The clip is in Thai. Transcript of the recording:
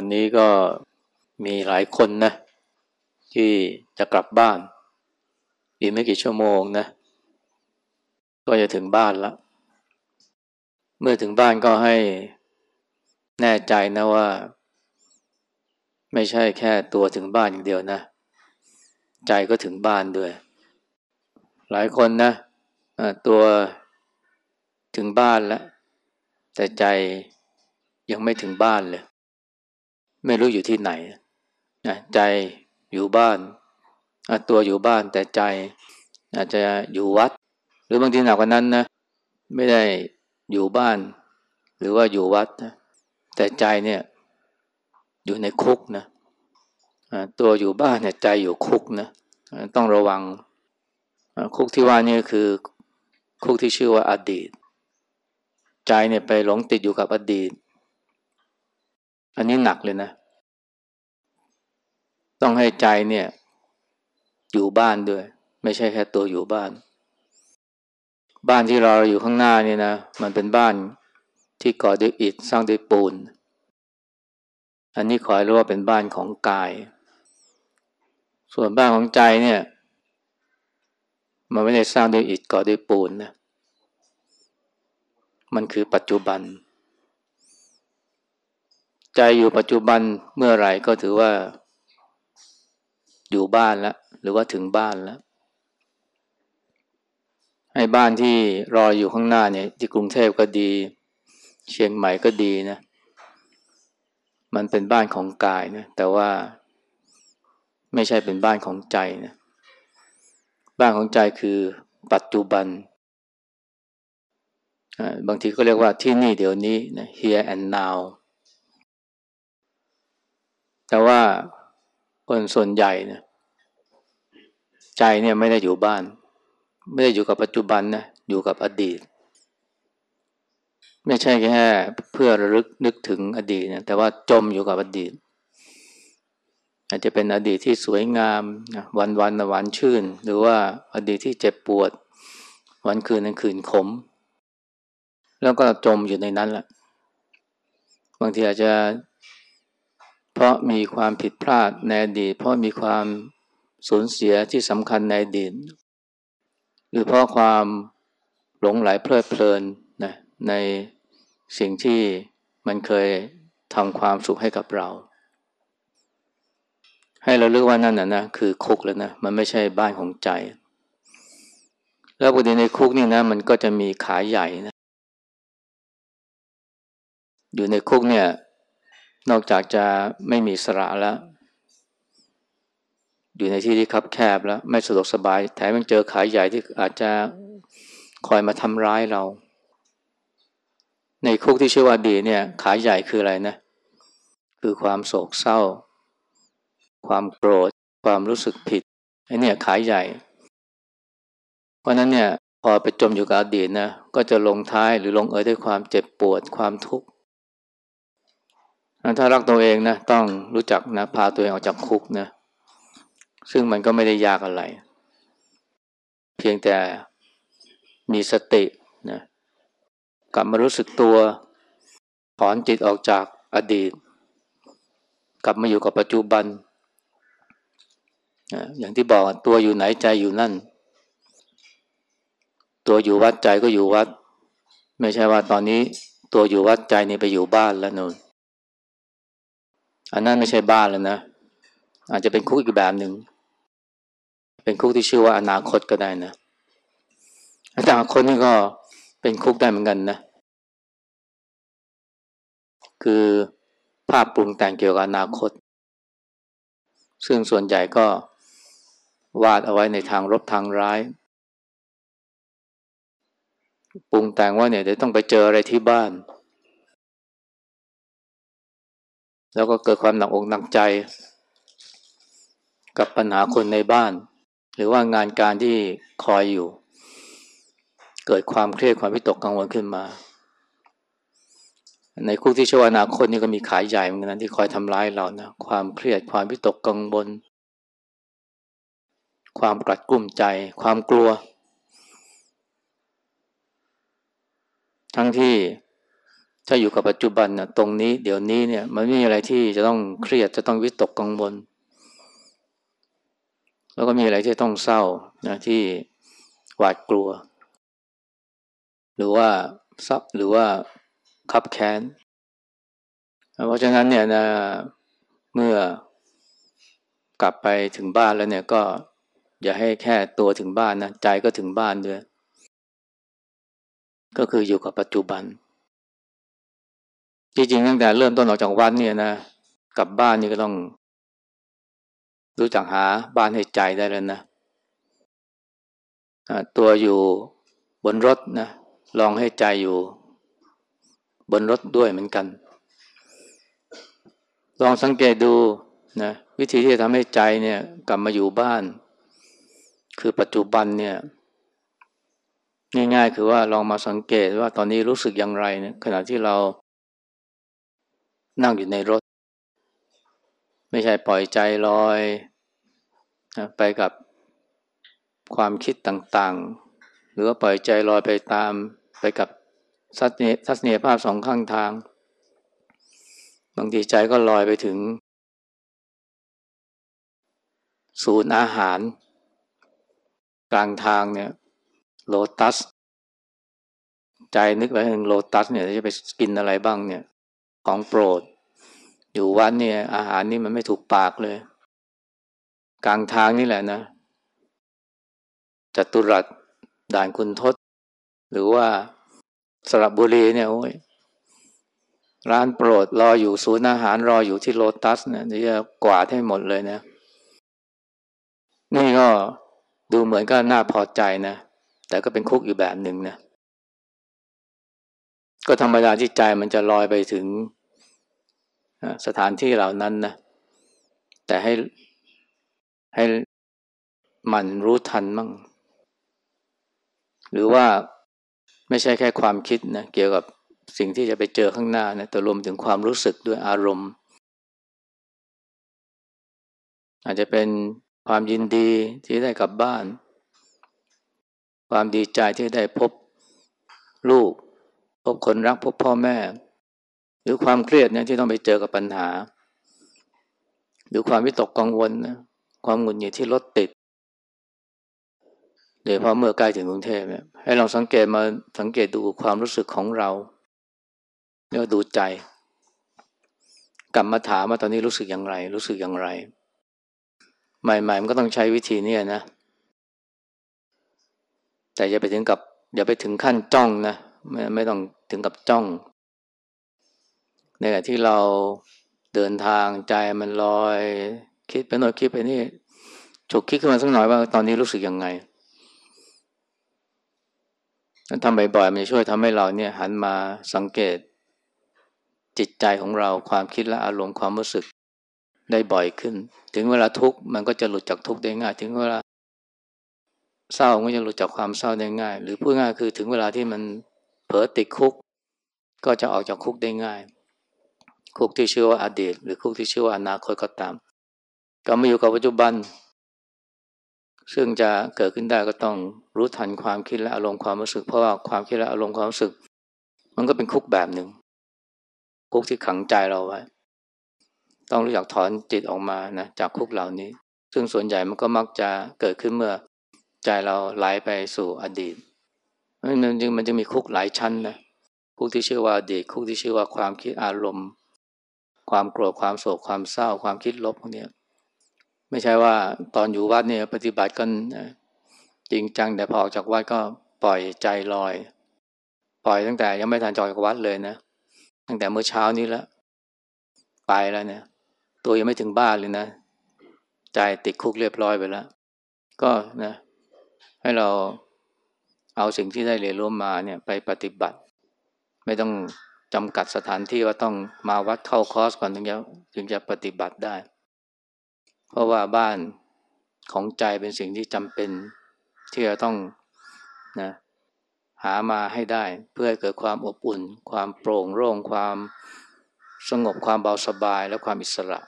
วันนี้ก็มีหลายคนนะ ที่จะกลับบ้าน อีกไม่กี่ชั่วโมงนะ ก็จะถึงบ้านละ เมื่อถึงบ้านก็ให้แน่ใจนะว่า ไม่ใช่แค่ตัวถึงบ้านอย่างเดียวนะ ใจก็ถึงบ้านด้วย หลายคนนะตัวถึงบ้านแล้ว แต่ใจยังไม่ถึงบ้านเลย ไม่รู้อยู่ที่ไหนนะใจอยู่บ้านตัวอยู่บ้านแต่ใจอาจจะอยู่วัด หรือบางทีหนักกว่านั้นนะไม่ได้อยู่บ้าน หรือว่าอยู่วัดนะแต่ใจเนี่ยอยู่ในคุกนะตัวอยู่บ้านเนี่ยใจอยู่คุกนะต้องระวังคุกที่ว่านี่คือ คุกที่ชื่อว่าอดีต ใจเนี่ยไปหลงติดอยู่กับอดีต อันนี้หนักเลยนะ ต้องให้ใจเนี่ย อยู่บ้านด้วย ไม่ใช่แค่ตัวอยู่บ้าน บ้านที่เราอยู่ข้างหน้านี่นะมันเป็นบ้านที่ก่อด้วยอิฐสร้างด้วยปูน อันนี้ขอให้รู้ว่าเป็นบ้านของกาย ส่วนบ้านของใจเนี่ย มันไม่ได้สร้างด้วยอิฐก่อด้วยปูนนะมันคือปัจจุบัน ใจอยู่ปัจจุบันเมื่อไหร่ก็ถือว่า อยู่บ้านแล้ว หรือว่าถึงบ้านแล้วให้บ้านที่รออยู่ข้างหน้าเนี่ย ที่กรุงเทพก็ดี เชียงใหม่ก็ดีนะ มันเป็นบ้านของกายนะแต่ว่าไม่ใช่เป็นบ้านของใจนะบ้านของใจคือปัจจุบันบางทีก็เรียกว่าที่นี่เดี๋ยวนี้นะ here and now แต่ว่า คนส่วนใหญ่เนะใจเนี่ยไม่ได้อยู่บ้าน ไม่ได้อยู่กับปัจจุบันนะอยู่กับอดีต ไม่ใช่แค่เพื่อระลึกนึกถึงอดีตนะแต่ว่าจมอยู่กับอดีต อาจจะเป็นอดีตที่สวยงามวันวันหวานชื่น หรือว่าอดีตที่เจ็บปวด วันคืนนั้นคืนขม แล้วก็จมอยู่ในนั้นแหละบางทีอาจจะ เพราะมีความผิดพลาดในอดีต เพราะมีความสูญเสียที่สำคัญในอดีต หรือเพราะความหลงไหลเพลิดเพลินนะในสิ่งที่มันเคยทำความสุขให้กับเรา ให้เราเลือกว่านั่นนะนะคือคุกแล้วนะมันไม่ใช่บ้านของใจ แล้วปกติในคุกนี่นะมันก็จะมีขาใหญ่นะอยู่ในคุกเนี่ย นอกจากจะไม่มีสระแล้ว อยู่ในที่ที่คับแคบแล้ว ไม่สะดวกสบาย แถมยังเจอขายใหญ่ที่อาจจะคอยมาทำร้ายเรา ในคุกที่ชื่อว่าดีเนี่ยขายใหญ่คืออะไรนะ คือความโศกเศร้า ความโกรธ ความรู้สึกผิดไอ้นี่ขายใหญ่ เพราะนั้นเนี่ยพอไปจมอยู่กับอดีตนะก็จะลงท้ายหรือลงเอยด้วยความเจ็บปวดความทุกข์ ถ้ารักตัวเองนะต้องรู้จักนะพาตัวเองออกจากคุกนะ ซึ่งมันก็ไม่ได้ยากอะไร เพียงแต่มีสตินะกลับมารู้สึกตัวถอนจิตออกจากอดีต กลับมาอยู่กับปัจจุบันอย่างที่บอกตัวอยู่ไหนใจอยู่นั่น ตัวอยู่วัดใจก็อยู่วัด ไม่ใช่ว่าตอนนี้ตัวอยู่วัดใจนี่ไปอยู่บ้านแล้วนู่น อันนั้นไม่ใช่บ้านแล้วนะ อาจจะเป็นคุกอีกแบบหนึ่ง เป็นคุกที่ชื่อว่าอนาคตก็ได้นะอนาคตนี่ก็เป็นคุกได้เหมือนกันนะ คือภาพปรุงแต่งเกี่ยวกับอนาคต ซึ่งส่วนใหญ่ก็วาดเอาไว้ในทางลบทางร้าย ปรุงแต่งว่าเนี่ยเดี๋ยวต้องไปเจออะไรที่บ้าน แล้วก็เกิดความหนักอกหนักใจ กับปัญหาคนในบ้าน หรือว่างานการที่คอยอยู่ เกิดความเครียดความวิตกกังวลขึ้นมา ในคุกที่ชวนาคนนี่ก็มีขายใหญ่เหมือนกันที่คอยทำร้ายเรานะความเครียดความวิตกกังวลความกลัดกลุ้มใจ ความกลัว ทั้งที่ ถ้าอยู่กับปัจจุบันนะตรงนี้ เดี๋ยวนี้เนี่ย มันไม่มีอะไรที่จะต้องเครียดจะต้องวิตกกังวล แล้วก็มีอะไรที่ต้องเศร้านะที่หวาดกลัว หรือว่าซับหรือว่าคับแค้นเพราะฉะนั้นเนี่ยนะเมื่อกลับไปถึงบ้านแล้วเนี่ยก็อย่าให้แค่ตัวถึงบ้านนะใจก็ถึงบ้านด้วย ก็คืออยู่กับปัจจุบัน จริงๆตั้งแต่เริ่มต้นออกจากวัดเนี่ยนะกลับบ้านนี่ก็ต้อง รู้จักหาบ้านให้ใจได้แล้วนะตัวอยู่บนรถนะลองให้ใจอยู่ บนรถด้วยเหมือนกัน ลองสังเกตดูนะวิธีที่จะทำให้ใจเนี่ยกลับมาอยู่บ้าน คือปัจจุบันเนี่ย ง่ายๆ คือว่าลองมาสังเกตว่าตอนนี้รู้สึกอย่างไรขณะที่เรา นั่งอยู่ในรถ ไม่ใช่ปล่อยใจลอยนะไปกับความคิดต่างๆ หรือว่าปล่อยใจลอยไปตามไปกับทัศนียภาพสองข้างทาง บางทีใจก็ลอยไปถึง ศูนย์อาหาร กลางทางเนี่ยโลตัส ใจนึกไปถึงโลตัสเนี่ยจะไปกินอะไรบ้างเนี่ย ของโปรด อยู่วัดเนี่ย อาหารนี่มันไม่ถูกปากเลย กลางทางนี่แหละนะจตุรัสด่านคุณทศ หรือว่าสระบุรีเนี่ยโอ้ยร้านโปรดรออยู่ศูนย์อาหารรออยู่ที่โลตัสเนี่ยจะกวาดให้หมดเลยนะ นี่ก็ดูเหมือนก็น่าพอใจนะ แต่ก็เป็นคุกอยู่แบบหนึ่งนะ ก็ธรรมดาที่ใจมันจะลอยไปถึง สถานที่เหล่านั้นนะแต่ให้ให้มันรู้ทันมั่ง หรือว่าไม่ใช่แค่ความคิดนะเกี่ยวกับสิ่งที่จะไปเจอข้างหน้านะแต่รวมถึงความรู้สึกด้วยอารมณ์ อาจจะเป็นความยินดีที่ได้กลับบ้าน ความดีใจที่ได้พบลูก พบคนรักพบพ่อแม่ รือความเครียดเนี่ยที่ต้องไปเจอกับปัญหา หรือความวิตกกังวลนะความหงุดหงิดที่รถติดโดยเพราะเมื่อใกล้ถึงกรุงเทพเนี่ยให้ลองสังเกตมาสังเกตดูความรู้สึกของเราแล้วดูใจ กลับมาถามว่าตอนนี้รู้สึกอย่างไร รู้สึกอย่างไร ใหม่ๆมันก็ต้องใช้วิธีนี้นะ แต่อย่าไปถึงกับอย่าไปถึงขั้นจ้องนะไม่ไม่ต้องถึงกับจ้อง ในขณะที่เราเดินทางใจมันลอย คิดไปโน่นคิดไปนี่ฉุกคิดขึ้นมาสักหน่อยว่าตอนนี้รู้สึกยังไงทำบ่อยๆมันจะช่วยทำให้เราเนี่ยหันมาสังเกตจิตใจของเราความคิดและอารมณ์ความรู้สึกได้บ่อยขึ้น ถึงเวลาทุกข์มันก็จะหลุดจากทุกข์ได้ง่าย ถึงเวลาเศร้าก็จะหลุดจากความเศร้าได้ง่าย หรือพูดง่ายคือถึงเวลาที่มันเผลอติดคุก ก็จะออกจากคุกได้ง่าย คุกที่ชื่อว่าอดีต หรือคุกที่ชื่อว่าอนาคตก็ตาม ก็มาอยู่กับปัจจุบัน ซึ่งจะเกิดขึ้นได้ก็ต้องรู้ทันความคิดและอารมณ์ความรู้สึก เพราะว่าความคิดและอารมณ์ความรู้สึก มันก็เป็นคุกแบบหนึ่ง คุกที่ขังใจเราไว้ ต้องรู้จักถอนจิตออกมานะจากคุกเหล่านี้ ซึ่งส่วนใหญ่มันก็มักจะเกิดขึ้นเมื่อใจเราไหลไปสู่อดีตมันจึงมันจะมีคุกหลายชั้นนะคุกที่ชื่อว่าอดีตคุกที่ชื่อว่าความคิดอารมณ์ ความโกรธความโศกความเศร้า ความคิดลบพวกนี้ไม่ใช่ว่าตอนอยู่วัดเนี่ยปฏิบัติกันจริงจังแต่พอออกจากวัดก็ปล่อยใจลอย ปล่อยตั้งแต่ยังไม่ทันจอยกับวัดเลยนะ ตั้งแต่เมื่อเช้านี้แล้วไปแล้วเนี่ย ตัวยังไม่ถึงบ้านเลยนะใจติดคุกเรียบร้อยไปแล้ว ก็นะ ให้เราเอาสิ่งที่ได้เรียนรู้มาเนี่ยไปปฏิบัติ ไม่ต้อง จำกัดสถานที่ว่าต้องมาวัดเข้าคอร์สก่อนถึงจะถึงจะปฏิบัติได้ เพราะว่าบ้านของใจเป็นสิ่งที่จำเป็นที่จะต้องนะหามาให้ได้เพื่อให้เกิดความอบอุ่น ความโปร่งโล่งความสงบความเบาสบายและความอิสระ